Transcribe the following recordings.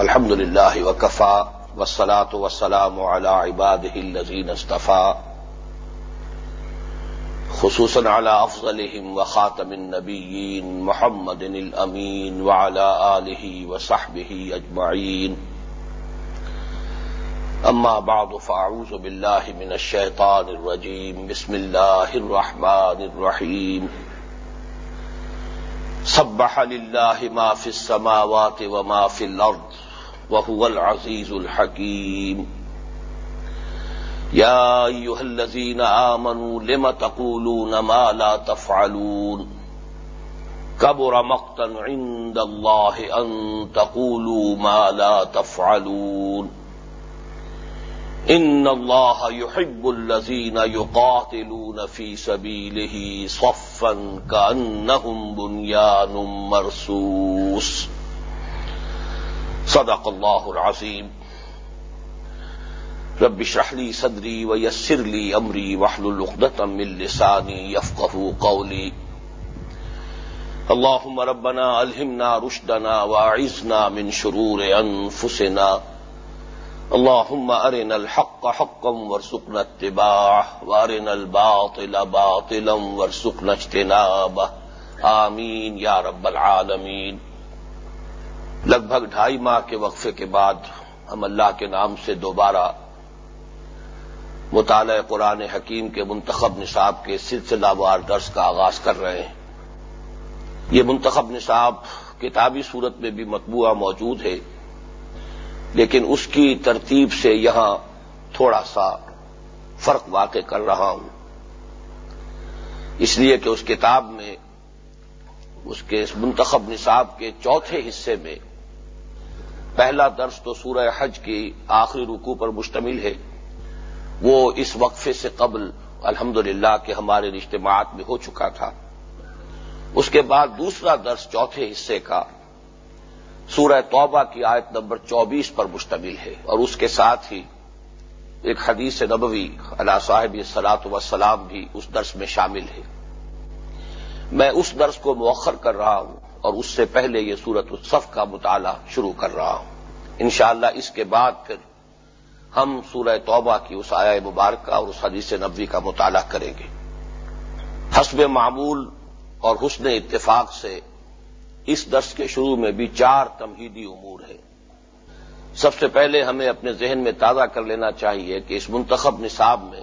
الحمد لله وكفى والصلاة والسلام على عباده الذين اصطفى خصوصا على أفضلهم وخاتم النبيين محمد الأمين وعلى آله وصحبه أجمعين أما بعد فأعوذ بالله من الشيطان الرجيم بسم الله الرحمن الرحيم سبح لله ما في السماوات وما في الأرض وهو العزيز الحكيم. يا أيها الذين آمنوا، لم تقولون ما لا تفعلون؟ كبر مقتا عند الله أن تقولوا ما لا تفعلون. إن الله يحب الذين يقاتلون في سبيله صفا كأنهم بنيان مرسوس صدق الله العظيم رب اشرح لي صدري ويسر لي امري واحلل عقدة من لساني يفقهوا قولي اللهم ربنا الهمنا رشدنا واعذنا من شرور انفسنا. اللهم ارنا الحق حقا وارزقنا اتباعه وارنا الباطل باطلا وارزقنا اجتنابه. آمین یا رب العالمین. لگ بھگ ڈھائی ماہ کے وقفے کے بعد ہم اللہ کے نام سے دوبارہ مطالعہ قرآن حکیم کے منتخب نصاب کے سلسلہ وار درس کا آغاز کر رہے ہیں۔ یہ منتخب نصاب کتابی صورت میں بھی مطبوعہ موجود ہے، لیکن اس کی ترتیب سے یہاں تھوڑا سا فرق واقع کر رہا ہوں۔ اس لیے کہ اس کتاب میں، اس کے اس منتخب نصاب کے چوتھے حصے میں پہلا درس تو سورہ حج کی آخری رکو پر مشتمل ہے۔ وہ اس وقفے سے قبل الحمد للہ کے ہمارے اجتماعات میں ہو چکا تھا۔ اس کے بعد دوسرا درس چوتھے حصے کا سورہ توبہ کی آیت نمبر چوبیس پر مشتمل ہے۔ اور اس کے ساتھ ہی ایک حدیث نبوی علا صاحب سلاط وسلام بھی اس درس میں شامل ہے۔ میں اس درس کو مؤخر کر رہا ہوں۔ اور اس سے پہلے یہ سورت الصف کا مطالعہ شروع کر رہا ہوں۔ انشاءاللہ اس کے بعد پھر ہم سورہ توبہ کی اس آیا مبارکہ اور اس حدیث نبوی کا مطالعہ کریں گے۔ حسب معمول اور حسن اتفاق سے اس درس کے شروع میں بھی چار تمہیدی امور ہیں۔ سب سے پہلے ہمیں اپنے ذہن میں تازہ کر لینا چاہیے کہ اس منتخب نصاب میں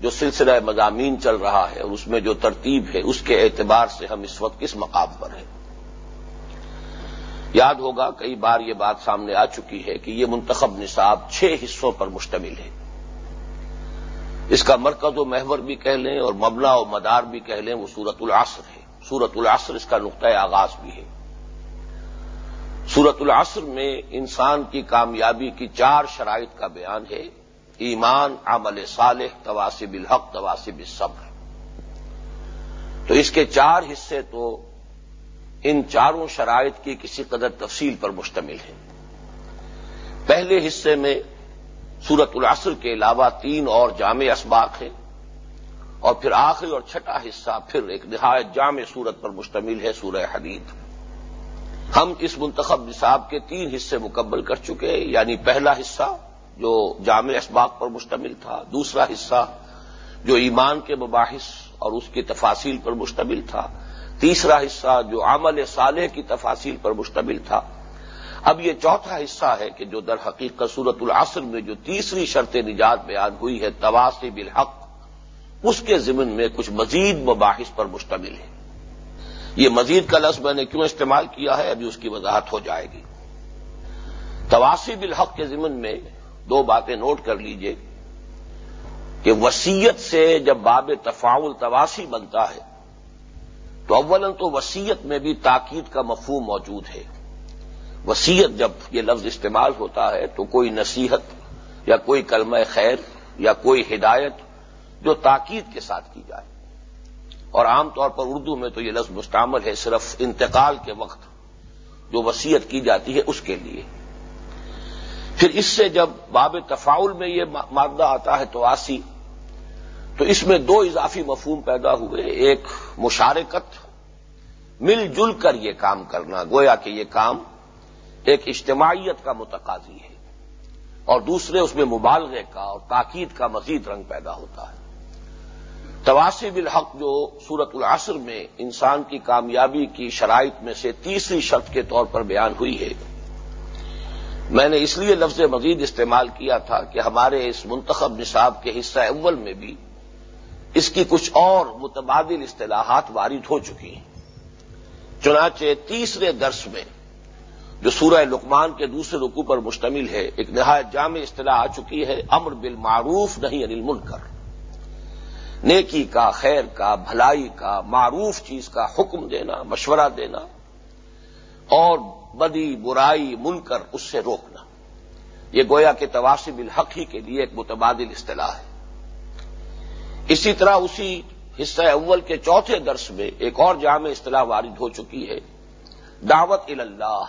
جو سلسلہ مضامین چل رہا ہے اور اس میں جو ترتیب ہے، اس کے اعتبار سے ہم اس وقت کس مقام پر ہیں؟ یاد ہوگا، کئی بار یہ بات سامنے آ چکی ہے کہ یہ منتخب نصاب چھ حصوں پر مشتمل ہے۔ اس کا مرکز و محور بھی کہہ لیں اور مبلا و مدار بھی کہہ لیں، وہ سورت العصر ہے۔ سورت العصر اس کا نقطۂ آغاز بھی ہے۔ سورت العصر میں انسان کی کامیابی کی چار شرائط کا بیان ہے۔ ایمان، عمل صالح تواسب الحق تواسب الصبر۔ تو اس کے چار حصے تو ان چاروں شرائط کی کسی قدر تفصیل پر مشتمل ہیں۔ پہلے حصے میں سورت العصر کے علاوہ تین اور جامع اسباق ہیں اور پھر آخری اور چھٹا حصہ پھر ایک نہایت جامع صورت پر مشتمل ہے سورہ حدید۔ ہم اس منتخب نصاب کے تین حصے مکمل کر چکے یعنی پہلا حصہ جو جامع اسباق پر مشتمل تھا، دوسرا حصہ جو ایمان کے مباحث اور اس کی تفاصیل پر مشتمل تھا، تیسرا حصہ جو عمل صالح کی تفاصیل پر مشتمل تھا۔ اب یہ چوتھا حصہ ہے کہ جو در حقیقت صورت العصر میں جو تیسری شرط نجات بیان ہوئی ہے تواسی بالحق، اس کے ضمن میں کچھ مزید مباحث پر مشتمل ہے۔ یہ مزید کا لفظ میں نے کیوں استعمال کیا ہے؟ ابھی اس کی وضاحت ہو جائے گی۔ تواسی بالحق کے ضمن میں دو باتیں نوٹ کر لیجیے کہ وسیعت سے جب باب تفاول تواسی بنتا ہے، تو اول تو وسیعت میں بھی تاکید کا مفہوم موجود ہے۔ وسیعت جب یہ لفظ استعمال ہوتا ہے، تو کوئی نصیحت یا کوئی کلمہ خیر یا کوئی ہدایت جو تاکید کے ساتھ کی جائے۔ اور عام طور پر اردو میں تو یہ لفظ مستعمل ہے صرف انتقال کے وقت جو وسیعت کی جاتی ہے اس کے لیے۔ پھر اس سے جب باب تفاول میں یہ مادہ آتا ہے تو آسی تو اس میں دو اضافی مفہوم پیدا ہوئے۔ ایک مشارکت، مل جل کر یہ کام کرنا، گویا کہ یہ کام ایک اجتماعیت کا متقاضی ہے۔ اور دوسرے اس میں مبالغے کا اور تاکید کا مزید رنگ پیدا ہوتا ہے۔ تواسب الحق جو سورت العصر میں انسان کی کامیابی کی شرائط میں سے تیسری شرط کے طور پر بیان ہوئی ہے۔ میں نے اس لیے لفظ مزید استعمال کیا تھا کہ ہمارے اس منتخب نصاب کے حصہ اول میں بھی اس کی کچھ اور متبادل اصطلاحات وارد ہو چکی ہیں۔ چنانچہ تیسرے درس میں جو سورہ لقمان کے دوسرے رکو پر مشتمل ہے، ایک نہایت جامع اصطلاح آ چکی ہے، امر بالمعروف نہیں انل منکر نیکی کا، خیر کا، بھلائی کا، معروف چیز کا حکم دینا، مشورہ دینا اور بدی برائی منکر اس سے روکنا۔ یہ گویا کہ تواسب الحق ہی کے لیے ایک متبادل اصطلاح ہے۔ اسی طرح اسی حصہ اول کے چوتھے درس میں ایک اور جامع اصطلاح وارد ہو چکی ہے۔ دعوت اللہ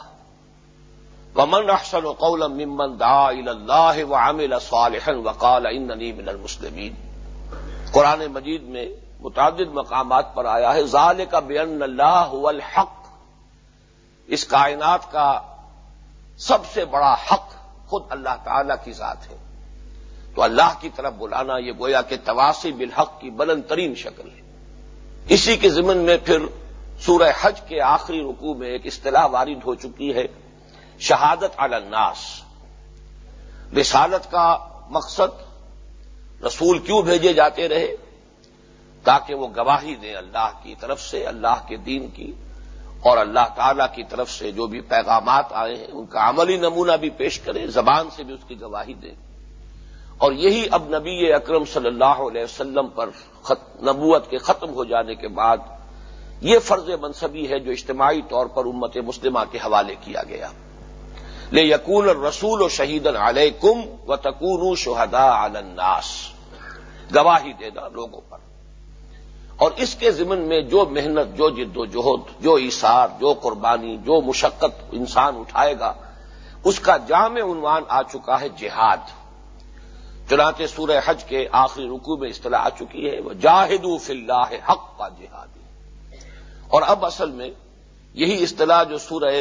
ومن احسن قولا ممن دعا اللہ وعمل صالحا وقال اننی من المسلمین قرآن مجید میں متعدد مقامات پر آیا ہے۔ ظال کا بے اللہ الحق اس کائنات کا سب سے بڑا حق خود اللہ تعالی کی ذات ہے۔ تو اللہ کی طرف بلانا یہ گویا کہ تواسی بالحق کی بلند ترین شکل ہے۔ اسی کے ضمن میں پھر سورہ حج کے آخری رکوع میں ایک اصطلاح وارد ہو چکی ہے، شہادت الناس۔ رسالت کا مقصد رسول کیوں بھیجے جاتے رہے؟ تاکہ وہ گواہی دیں اللہ کی طرف سے، اللہ کے دین کی۔ اور اللہ تعالی کی طرف سے جو بھی پیغامات آئے ہیں، ان کا عملی نمونہ بھی پیش کریں، زبان سے بھی اس کی گواہی دیں۔ اور یہی اب نبی اکرم صلی اللہ علیہ وسلم پر نبوت کے ختم ہو جانے کے بعد یہ فرض منصبی ہے جو اجتماعی طور پر امت مسلمہ کے حوالے کیا گیا۔ لے یقون رسول و شہید علیہ کم و تکون شہدا الناس۔ گواہی دینا لوگوں پر۔ اور اس کے ضمن میں جو محنت، جو جد و جہد، جو ایسار جو قربانی، جو مشقت انسان اٹھائے گا، اس کا جامع عنوان آ چکا ہے جہاد۔ چنانچہ سورہ حج کے آخری رکوع میں اصطلاح آ چکی ہے وہ جاہد اللہ حق کا جہاد اور اب اصل میں یہی اصطلاح جو سورہ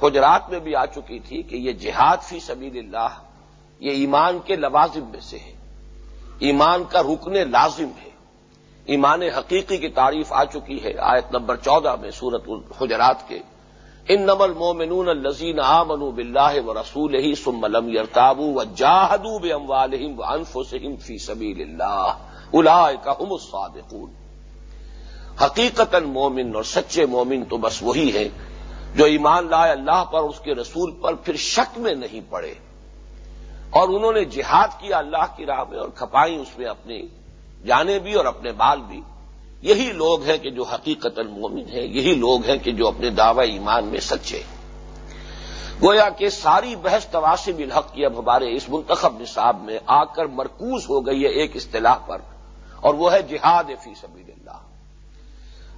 خجرات میں بھی آ چکی تھی کہ یہ جہاد فی سبیل اللہ، یہ ایمان کے لوازم میں سے ہے۔ ایمان کا رکن لازم ہے۔ ایمان حقیقی کی تعریف آ چکی ہے، آیت نمبر چودہ میں سورت الحجرات کے۔ ان نمل مومنون الزین آ بلّہ و رسول ہی سم ملم یرتابو و جاہدو بے اموالحم و انف فی سبیل اللہ۔ الا کا الصادقون۔ حقیقت مومن اور سچے مومن تو بس وہی ہے جو ایمان لائے اللہ پر اس کے رسول پر پھر شک میں نہیں پڑے۔ اور انہوں نے جہاد کیا اللہ کی راہ میں اور کھپائی اس میں اپنی جانے بھی اور اپنے بال بھی۔ یہی لوگ ہیں کہ جو حقیقت المومن ہیں، یہی لوگ ہیں کہ جو اپنے دعوی ایمان میں سچے۔ گویا کہ ساری بحث تواسب الحق کی اب ہمارے اس منتخب نصاب میں آ کر مرکوز ہو گئی ہے ایک اصطلاح پر، اور وہ ہے جہاد فی سبیل اللہ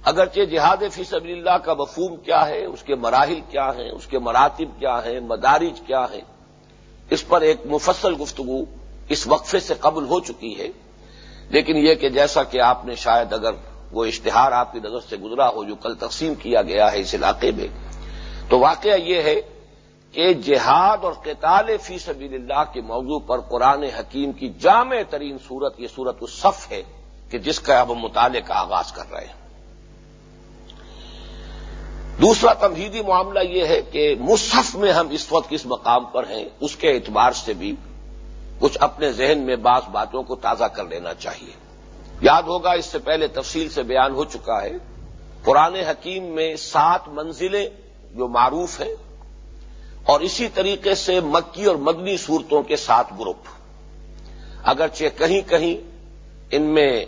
اگرچہ جہاد فی سبیل اللہ کا مفہوم کیا ہے، اس کے مراحل کیا ہیں، اس کے مراتب کیا ہیں، مدارج کیا ہیں، اس پر ایک مفصل گفتگو اس وقفے سے قبل ہو چکی ہے۔ لیکن یہ کہ جیسا کہ آپ نے شاید اگر وہ اشتہار آپ کی نظر سے گزرا ہو جو کل تقسیم کیا گیا ہے اس علاقے میں، تو واقعہ یہ ہے کہ جہاد اور قتال فی سبیل اللہ کے موضوع پر قرآن حکیم کی جامع ترین صورت، یہ صورت الصف ہے کہ جس کا اب ہم مطالعے کا آغاز کر رہے ہیں۔ دوسرا تمہیدی معاملہ یہ ہے کہ مصحف میں ہم اس وقت کس مقام پر ہیں، اس کے اعتبار سے بھی کچھ اپنے ذہن میں بعض باتوں کو تازہ کر لینا چاہیے۔ یاد ہوگا، اس سے پہلے تفصیل سے بیان ہو چکا ہے، قرآن حکیم میں سات منزلیں جو معروف ہیں، اور اسی طریقے سے مکی اور مدنی صورتوں کے سات گروپ۔ اگرچہ کہیں کہیں ان میں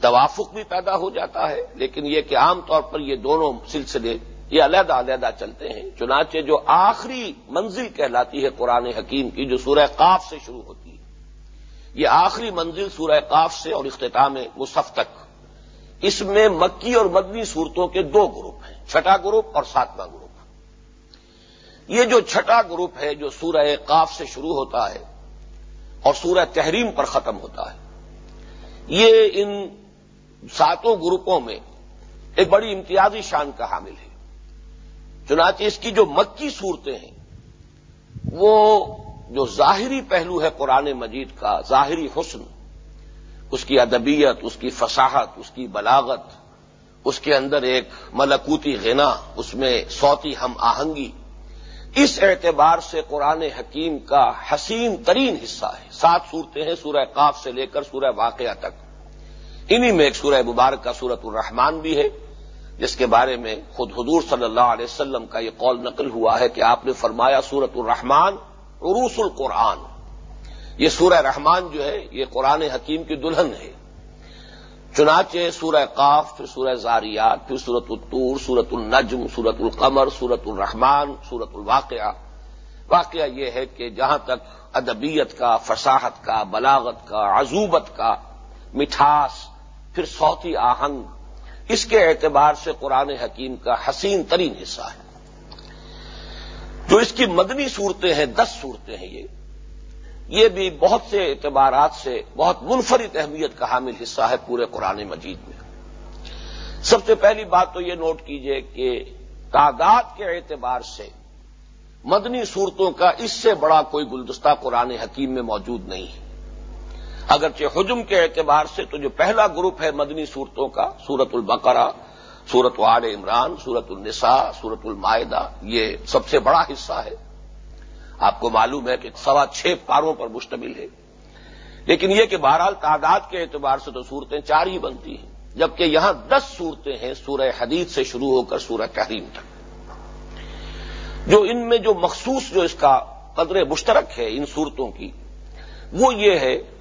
توافق بھی پیدا ہو جاتا ہے، لیکن یہ کہ عام طور پر یہ دونوں سلسلے یہ علیحدہ علیحدہ چلتے ہیں۔ چنانچہ جو آخری منزل کہلاتی ہے قرآن حکیم کی، جو سورہ قاف سے شروع ہوتی ہے۔ یہ آخری منزل سورہ قاف سے اور اختتام مصف تک۔ اس میں مکی اور مدنی صورتوں کے دو گروپ ہیں، چھٹا گروپ اور ساتواں گروپ۔ یہ جو چھٹا گروپ ہے، جو سورہ قاف سے شروع ہوتا ہے اور سورہ تحریم پر ختم ہوتا ہے، یہ ان ساتوں گروپوں میں ایک بڑی امتیازی شان کا حامل ہے۔ چنانچہ اس کی جو مکی صورتیں ہیں، وہ جو ظاہری پہلو ہے قرآن مجید کا، ظاہری حسن، اس کی ادبیت، اس کی فصاحت، اس کی بلاغت، اس کے اندر ایک ملکوتی غنا، اس میں صوتی ہم آہنگی، اس اعتبار سے قرآن حکیم کا حسین ترین حصہ ہے۔ سات صورتیں ہیں سورہ قاف سے لے کر سورہ واقعہ تک۔ انہی میں ایک سورہ مبارک کا سورت الرحمان بھی ہے۔ جس کے بارے میں خود حضور صلی اللہ علیہ وسلم کا یہ قول نقل ہوا ہے کہ آپ نے فرمایا سورت الرحمان عروس القرآن۔ یہ سورہ رحمان جو ہے، یہ قرآن حکیم کی دلہن ہے۔ چنانچہ سورہ قاف، پھر سورہ زاریات، پھر سورت الطور سورت النجم سورت القمر سورت الرحمان سورت الواقعہ۔ واقعہ یہ ہے کہ جہاں تک ادبیت کا، فصاحت کا، بلاغت کا عزوبت کا، مٹھاس، پھر صوتی آہنگ اس کے اعتبار سے قرآن حکیم کا حسین ترین حصہ ہے۔ جو اس کی مدنی صورتیں ہیں، دس صورتیں ہیں یہ۔ یہ بھی بہت سے اعتبارات سے بہت منفرد اہمیت کا حامل حصہ ہے پورے قرآن مجید میں۔ سب سے پہلی بات تو یہ نوٹ کیجیے کہ تعداد کے اعتبار سے مدنی صورتوں کا اس سے بڑا کوئی گلدستہ قرآن حکیم میں موجود نہیں ہے۔ اگرچہ حجم کے اعتبار سے تو جو پہلا گروپ ہے مدنی صورتوں کا سورت البقرہ سورت وعد عمران سورت النساء سورت المائدہ، یہ سب سے بڑا حصہ ہے۔ آپ کو معلوم ہے کہ سوا چھ پاروں پر مشتمل ہے۔ لیکن یہ کہ بہرحال تعداد کے اعتبار سے تو صورتیں چار ہی بنتی ہیں، جبکہ یہاں دس صورتیں ہیں سورہ حدید سے شروع ہو کر سورہ تحریم تک۔ جو ان میں جو مخصوص جو اس کا قدر مشترک ہے ان صورتوں کی، وہ یہ ہے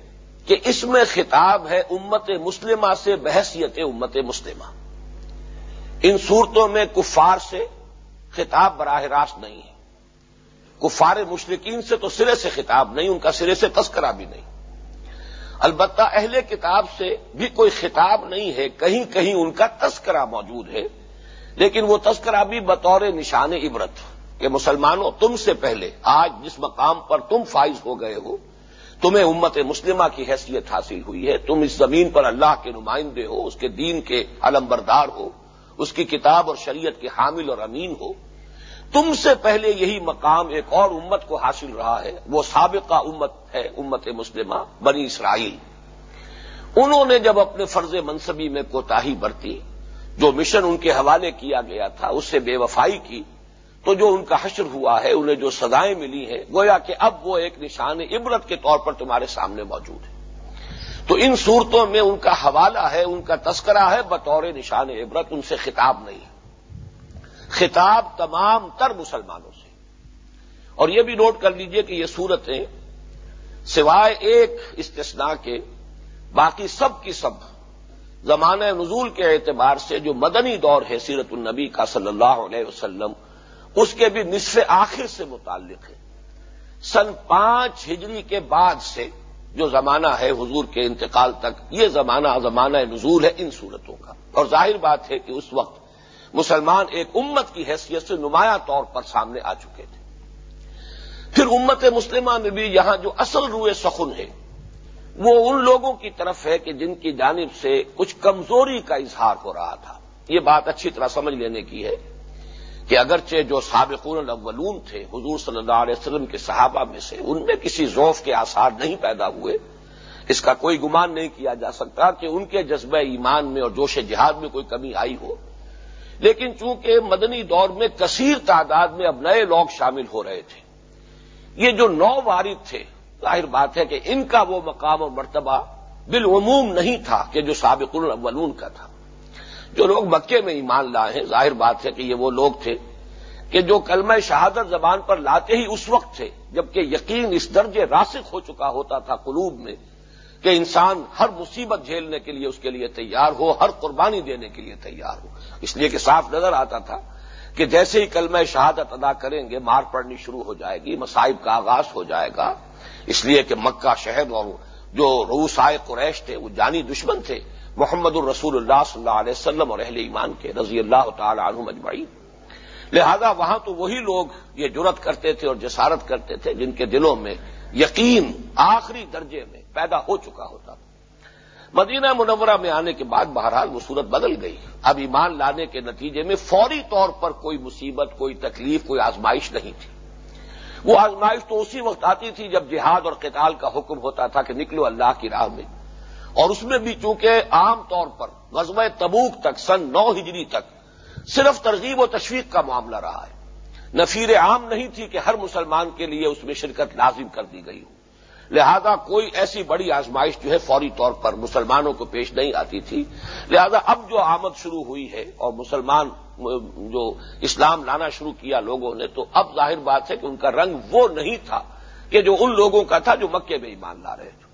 کہ اس میں خطاب ہے امت مسلمہ سے بحثیت امت مسلمہ۔ ان صورتوں میں کفار سے خطاب براہ راست نہیں ہے۔ کفار مشرقین سے تو سرے سے خطاب نہیں، ان کا سرے سے تذکرہ بھی نہیں۔ البتہ اہل کتاب سے بھی کوئی خطاب نہیں ہے، کہیں کہیں ان کا تذکرہ موجود ہے، لیکن وہ تذکرہ بھی بطور نشان عبرت کہ مسلمانوں تم سے پہلے آج جس مقام پر تم فائز ہو گئے ہو تمہیں امت مسلمہ کی حیثیت حاصل ہوئی ہے، تم اس زمین پر اللہ کے نمائندے ہو، اس کے دین کے علم بردار ہو، اس کی کتاب اور شریعت کے حامل اور امین ہو۔ تم سے پہلے یہی مقام ایک اور امت کو حاصل رہا ہے، وہ سابقہ امت ہے، امت مسلمہ، بنی اسرائیل۔ انہوں نے جب اپنے فرض منصبی میں کوتاہی برتی، جو مشن ان کے حوالے کیا گیا تھا، اس سے بے وفائی کی تو جو ان کا حشر ہوا ہے، انہیں جو سدائیں ملی ہیں، گویا کہ اب وہ ایک نشان عبرت کے طور پر تمہارے سامنے موجود ہے تو ان صورتوں میں ان کا حوالہ ہے، ان کا تذکرہ ہے، بطور نشان عبرت ان سے خطاب نہیں ہے۔ خطاب تمام تر مسلمانوں سے۔ اور یہ بھی نوٹ کر لیجیے کہ یہ صورتیں سوائے ایک استثناء کے، باقی سب کی سب زمانہ نزول کے اعتبار سے جو مدنی دور ہے، سیرت النبی کا صلی اللہ علیہ وسلم اس کے بھی نصف آخر سے متعلق ہے۔ سن پانچ ہجری کے بعد سے جو زمانہ ہے حضور کے انتقال تک، یہ زمانہ زمانہ نزول ہے ان صورتوں کا۔ اور ظاہر بات ہے کہ اس وقت مسلمان ایک امت کی حیثیت سے نمایاں طور پر سامنے آ چکے تھے۔ پھر امت مسلمہ میں بھی یہاں جو اصل روئے سخن ہے، وہ ان لوگوں کی طرف ہے کہ جن کی جانب سے کچھ کمزوری کا اظہار ہو رہا تھا۔ یہ بات اچھی طرح سمجھ لینے کی ہے۔ کہ اگرچہ جو سابقون الاولون تھے، حضور صلی اللہ علیہ وسلم کے صحابہ میں سے، ان میں کسی ذوف کے آثار نہیں پیدا ہوئے۔ اس کا کوئی گمان نہیں کیا جا سکتا کہ ان کے جذبہ ایمان میں اور جوش جہاد میں کوئی کمی آئی ہو۔ لیکن چونکہ مدنی دور میں کثیر تعداد میں اب نئے لوگ شامل ہو رہے تھے، یہ جو نو وارد تھے، ظاہر بات ہے کہ ان کا وہ مقام اور مرتبہ بالعموم نہیں تھا کہ جو سابق الاولون کا تھا۔ جو لوگ مکے میں ایمان لائے ہیں، ظاہر بات ہے کہ یہ وہ لوگ تھے کہ جو کلمہ شہادت زبان پر لاتے ہی اس وقت تھے، جبکہ یقین اس درجے راسک ہو چکا ہوتا تھا قلوب میں کہ انسان ہر مصیبت جھیلنے کے لیے اس کے لیے تیار ہو، ہر قربانی دینے کے لیے تیار ہو۔ اس لیے کہ صاف نظر آتا تھا کہ جیسے ہی کلمہ شہادت ادا کریں گے، مار پڑنی شروع ہو جائے گی، مصائب کا آغاز ہو جائے گا۔ اس لیے کہ مکہ شہر اور جو روسائے قریش تھے، وہ جانی دشمن تھے۔ محمد الرسول اللہ صلی اللہ علیہ وسلم اور اہل ایمان کے رضی اللہ تعالی عنہ مجمعین لہذا وہاں تو وہی لوگ یہ جرت کرتے تھے اور جسارت کرتے تھے جن کے دلوں میں یقین آخری درجے میں پیدا ہو چکا ہوتا۔ تھا مدینہ منورہ میں آنے کے بعد بہرحال وہ صورت بدل گئی۔ اب ایمان لانے کے نتیجے میں فوری طور پر کوئی مصیبت، کوئی تکلیف، کوئی آزمائش نہیں تھی۔ وہ آزمائش تو اسی وقت آتی تھی جب جہاد اور قتال کا حکم ہوتا تھا کہ نکلو اللہ کی راہ میں۔ اور اس میں بھی چونکہ عام طور پر غزوہ تبوک تک، سن نو ہجری تک، صرف ترغیب و تشویق کا معاملہ رہا ہے۔ نفیر عام نہیں تھی کہ ہر مسلمان کے لیے اس میں شرکت لازم کر دی گئی ہو۔ لہذا کوئی ایسی بڑی آزمائش جو ہے فوری طور پر مسلمانوں کو پیش نہیں آتی تھی۔ لہذا اب جو آمد شروع ہوئی ہے اور مسلمان جو اسلام لانا شروع کیا لوگوں نے، تو اب ظاہر بات ہے کہ ان کا رنگ وہ نہیں تھا کہ جو ان لوگوں کا تھا جو مکے میں ایمان لا رہے تھے۔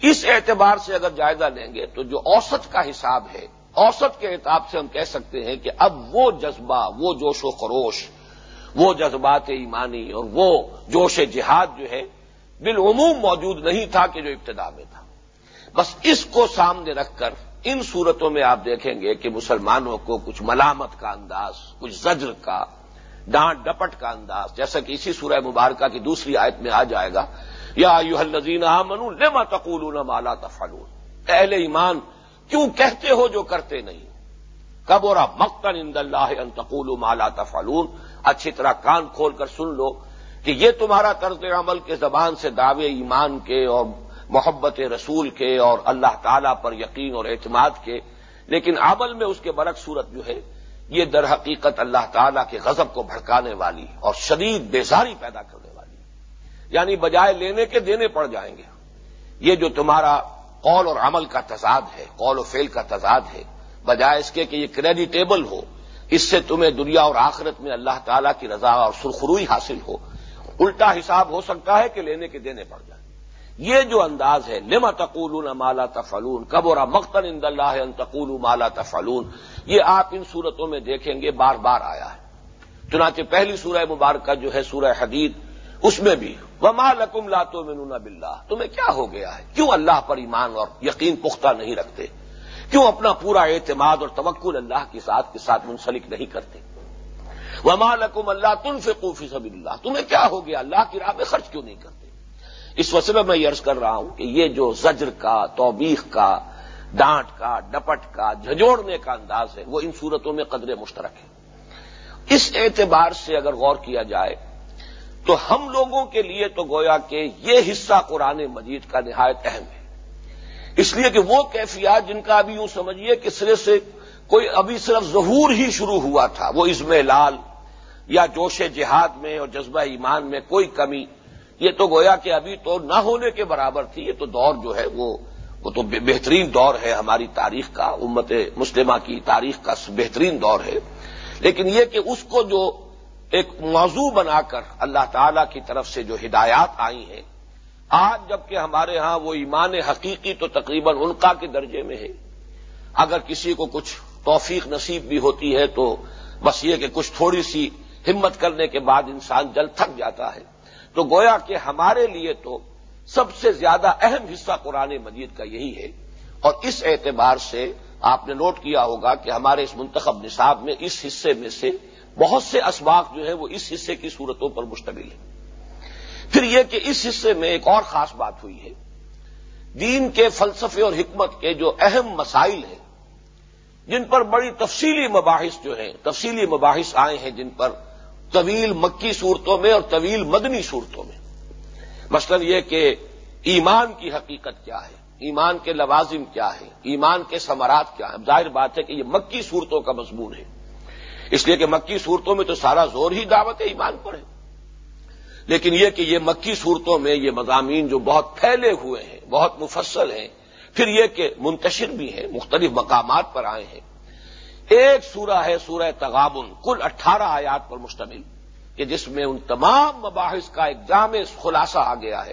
اس اعتبار سے اگر جائزہ لیں گے تو جو اوسط کا حساب ہے، اوسط کے اعتبار سے ہم کہہ سکتے ہیں کہ اب وہ جذبہ، وہ جوش و خروش، وہ جذبات ایمانی اور وہ جوش جہاد جو ہے، بالعموم موجود نہیں تھا کہ جو ابتدا میں تھا۔ بس اس کو سامنے رکھ کر ان صورتوں میں آپ دیکھیں گے کہ مسلمانوں کو کچھ ملامت کا انداز، کچھ زجر کا، ڈانٹ ڈپٹ کا انداز، جیسا کہ اسی سورہ مبارکہ کی دوسری آیت میں آ جائے گا۔ یا یو الزین من لما تقول مالا تفلون اہل ایمان، کیوں کہتے ہو جو کرتے نہیں؟ کبورا مختن اند اللہ ان تقول مالا تفلون اچھی طرح کان کھول کر سن لو کہ یہ تمہارا طرز عمل کے زبان سے دعوے ایمان کے اور محبت رسول کے اور اللہ تعالی پر یقین اور اعتماد کے، لیکن عمل میں اس کے برق صورت جو ہے، یہ در حقیقت اللہ تعالی کے غضب کو بھڑکانے والی اور شدید بیزاری پیدا کرنے یعنی بجائے لینے کے دینے پڑ جائیں گے۔ یہ جو تمہارا قول اور عمل کا تضاد ہے، قول و فیل کا تضاد ہے، بجائے اس کے کہ یہ کریڈیٹیبل ہو، اس سے تمہیں دنیا اور آخرت میں اللہ تعالی کی رضا اور سرخروئی حاصل ہو۔ الٹا حساب ہو سکتا ہے کہ لینے کے دینے پڑ جائیں۔ یہ جو انداز ہے لما تقول مالا تفلون کبورا مختن اند اللہ تقول مالا تفلون یہ آپ ان صورتوں میں دیکھیں گے، بار بار آیا ہے۔ چنانچہ پہلی سورہ مبارکہ جو ہے، سورہ حدید اس میں بھی، وما لکم لاتو من بلّہ تمہیں کیا ہو گیا ہے؟ کیوں اللہ پر ایمان اور یقین پختہ نہیں رکھتے؟ کیوں اپنا پورا اعتماد اور توکل اللہ کے ساتھ کے ساتھ منسلک نہیں کرتے؟ وما لکم اللہ تن سے قوفی سب اللہ تمہیں کیا ہو گیا؟ اللہ کی راہ میں خرچ کیوں نہیں کرتے؟ اس وسیع میں میں یہ عرض کر رہا ہوں کہ یہ جو زجر کا، توبیخ کا، ڈانٹ کا، ڈپٹ کا جھجوڑنے کا انداز ہے، وہ ان صورتوں میں قدر مشترک ہے اس اعتبار سے اگر غور کیا جائے تو ہم لوگوں کے لیے تو گویا کہ یہ حصہ قرآن مجید کا نہایت اہم ہے۔ اس لیے کہ وہ کیفیات جن کا ابھی یوں سمجھیے کہ سرے سے کوئی ابھی صرف ظہور ہی شروع ہوا تھا، وہ عزم لال یا جوش جہاد میں اور جذبہ ایمان میں کوئی کمی، یہ تو گویا کہ ابھی تو نہ ہونے کے برابر تھی، یہ تو دور جو ہے وہ وہ تو بہترین دور ہے ہماری تاریخ کا، امت مسلمہ کی تاریخ کا بہترین دور ہے۔ لیکن یہ کہ اس کو جو ایک موضوع بنا کر اللہ تعالی کی طرف سے جو ہدایات آئی ہیں، آج جبکہ ہمارے ہاں وہ ایمان حقیقی تو تقریباً انقا کے درجے میں ہے۔ اگر کسی کو کچھ توفیق نصیب بھی ہوتی ہے تو بس یہ کہ کچھ تھوڑی سی ہمت کرنے کے بعد انسان جلد تھک جاتا ہے۔ تو گویا کہ ہمارے لیے تو سب سے زیادہ اہم حصہ قرآن مجید کا یہی ہے۔ اور اس اعتبار سے آپ نے نوٹ کیا ہوگا کہ ہمارے اس منتخب نصاب میں اس حصے میں سے بہت سے اسباق جو ہیں وہ اس حصے کی صورتوں پر مشتمل ہیں۔ پھر یہ کہ اس حصے میں ایک اور خاص بات ہوئی ہے۔ دین کے فلسفے اور حکمت کے جو اہم مسائل ہیں، جن پر بڑی تفصیلی مباحث جو ہیں، تفصیلی مباحث آئے ہیں جن پر طویل مکی صورتوں میں اور طویل مدنی صورتوں میں۔ مثلا یہ کہ ایمان کی حقیقت کیا ہے، ایمان کے لوازم کیا ہے ایمان کے ثمرات کیا ہے ظاہر بات ہے کہ یہ مکی صورتوں کا مضمون ہے۔ اس لیے کہ مکی صورتوں میں تو سارا زور ہی دعوت ایمان پر ہے۔ لیکن یہ کہ یہ مکی صورتوں میں یہ مضامین جو بہت پھیلے ہوئے ہیں، بہت مفصل ہیں، پھر یہ کہ منتشر بھی ہیں، مختلف مقامات پر آئے ہیں۔ ایک سورہ ہے سورہ تغابن، کل اٹھارہ آیات پر مشتمل، کہ جس میں ان تمام مباحث کا ایک جامع خلاصہ آ گیا ہے۔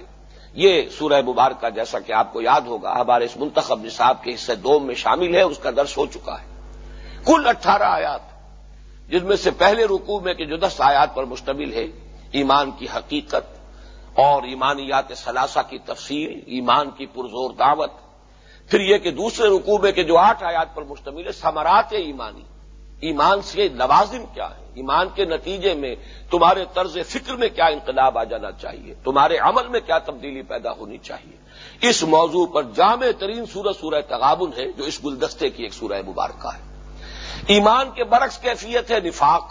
یہ سورہ مبارکہ جیسا کہ آپ کو یاد ہوگا، ہمارے اس منتخب نصاب کے حصے دوم میں شامل ہے، اس کا درس ہو چکا ہے۔ کل اٹھارہ آیات جس میں سے پہلے رکوع میں کہ جو دس آیات پر مشتمل ہے، ایمان کی حقیقت اور ایمانیات ثلاثہ کی تفصیل، ایمان کی پرزور دعوت، پھر یہ کہ دوسرے رکوع میں کہ جو آٹھ آیات پر مشتمل ہے سمرات ایمانی۔ ایمان سے لوازم کیا ہے؟ ایمان کے نتیجے میں تمہارے طرز فکر میں کیا انقلاب آ جانا چاہیے؟ تمہارے عمل میں کیا تبدیلی پیدا ہونی چاہیے؟ اس موضوع پر جامع ترین سورج سورہ تغابن ہے، جو اس گلدستے کی ایک سورہ مبارکہ ہے۔ ایمان کے برعکس کیفیت ہے نفاق۔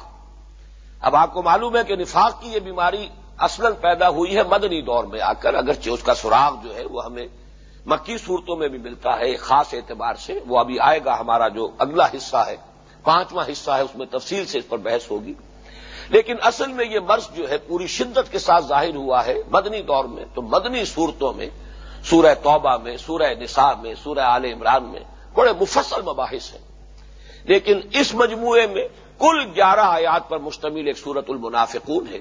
اب آپ کو معلوم ہے کہ نفاق کی یہ بیماری اصل پیدا ہوئی ہے مدنی دور میں آ کر، اگرچہ اس کا سراغ جو ہے وہ ہمیں مکی صورتوں میں بھی ملتا ہے ایک خاص اعتبار سے، وہ ابھی آئے گا ہمارا جو اگلا حصہ ہے، پانچواں حصہ ہے، اس میں تفصیل سے اس پر بحث ہوگی۔ لیکن اصل میں یہ مرض جو ہے پوری شدت کے ساتھ ظاہر ہوا ہے مدنی دور میں۔ تو مدنی صورتوں میں، سورہ توبہ میں، سورہ نساء میں، سورہ عال عمران میں بڑے مفصل مباحث ہیں۔ لیکن اس مجموعے میں کل گیارہ آیات پر مشتمل ایک سورت المنافقون ہے۔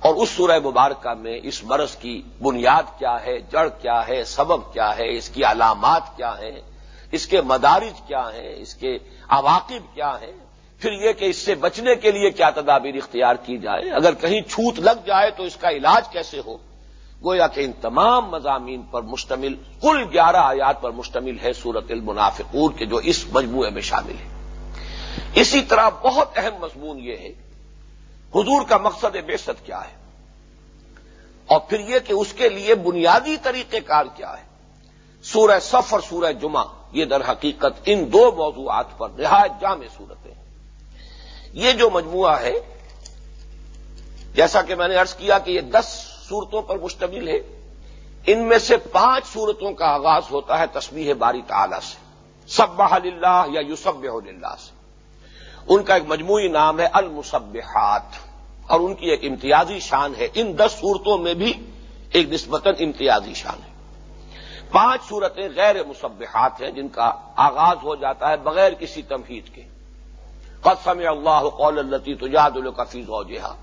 اور اس سورہ مبارکہ میں اس مرض کی بنیاد کیا ہے، جڑ کیا ہے، سبب کیا ہے، اس کی علامات کیا ہیں، اس کے مدارج کیا ہیں، اس کے عواقب کیا ہیں۔ پھر یہ کہ اس سے بچنے کے لیے کیا تدابیر اختیار کی جائے اگر کہیں چھوت لگ جائے تو اس کا علاج کیسے ہو؟ گویا کہ ان تمام مضامین پر مشتمل، کل گیارہ آیات پر مشتمل ہے سورت المنافقور کے جو اس مجموعے میں شامل ہے اسی طرح بہت اہم مضمون یہ ہے، حضور کا مقصد بے کیا ہے؟ اور پھر یہ کہ اس کے لیے بنیادی طریقہ کار کیا ہے؟ سورہ صف اور سورہ جمعہ، یہ در حقیقت ان دو موضوعات پر نہایت جامع صورتیں یہ جو مجموعہ ہے، جیسا کہ میں نے ارض کیا کہ یہ دس صورتوں پر مشتمل ہے، ان میں سے پانچ صورتوں کا آغاز ہوتا ہے تسبیح باری تعالی سے۔ سب اللہ یا یوسب اللہ سے۔ ان کا ایک مجموعی نام ہے المسبحات اور ان کی ایک امتیازی شان ہے۔ ان دس صورتوں میں بھی ایک نسبتاً امتیازی شان ہے۔ پانچ صورتیں غیر مصبحات ہیں جن کا آغاز ہو جاتا ہے بغیر کسی تمہید کے۔ قسم اللہ قول التی تجاد القفی زوجہ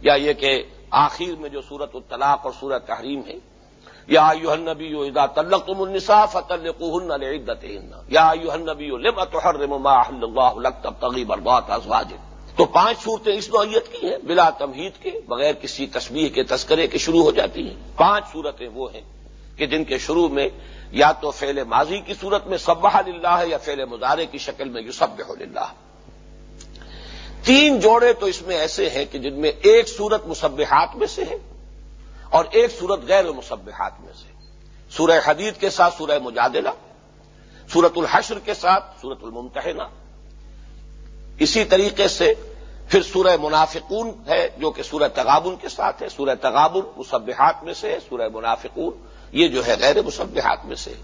یا یہ کہ آخر میں جو صورت الطلاق اور صورت تحریم ہے یا النبی اذا طلقتم النساء فطلقوهن لعدتهن یا النبی لما تحرم ما احل الله لك تبتغي مرضات ازواجك تو پانچ صورتیں اس نوعیت کی ہیں، بلا تمہید کے، بغیر کسی تصویر کے، تذکرے کے شروع ہو جاتی ہیں۔ پانچ صورتیں وہ ہیں کہ جن کے شروع میں یا تو فعل ماضی کی صورت میں سبح للہ ہے یا فعل مظاہرے کی شکل میں یوسب للہ۔ تین جوڑے تو اس میں ایسے ہیں کہ جن میں ایک صورت مصبحات میں سے ہے اور ایک صورت غیر مصبحات میں سے۔ سورہ حدید کے ساتھ سورہ مجادلہ، سورت الحشر کے ساتھ سورت الممتحنہ۔ اسی طریقے سے پھر سورہ منافقون ہے، جو کہ سورہ تغابن کے ساتھ ہے۔ سورہ تغابن مصبحات میں سے ہے، سورہ منافقون یہ جو ہے غیر مصبحات میں سے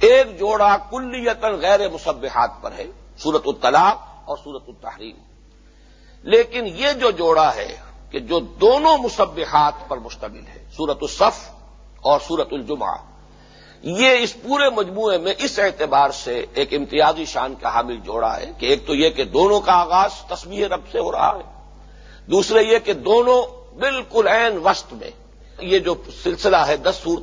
ایک جوڑا کلیتن غیر مصبحات پر ہے، سورت الطلاق اور سورت التحریم۔ لیکن یہ جو جوڑا ہے کہ جو دونوں مصبحات پر مشتمل ہے سورت الصف اور سورت الجمعہ۔ یہ اس پورے مجموعے میں اس اعتبار سے ایک امتیازی شان کا حامل جوڑا ہے کہ ایک تو یہ کہ دونوں کا آغاز تصویر رب سے ہو رہا ہے، دوسرے یہ کہ دونوں بالکل عین وسط میں، یہ جو سلسلہ ہے دس سورت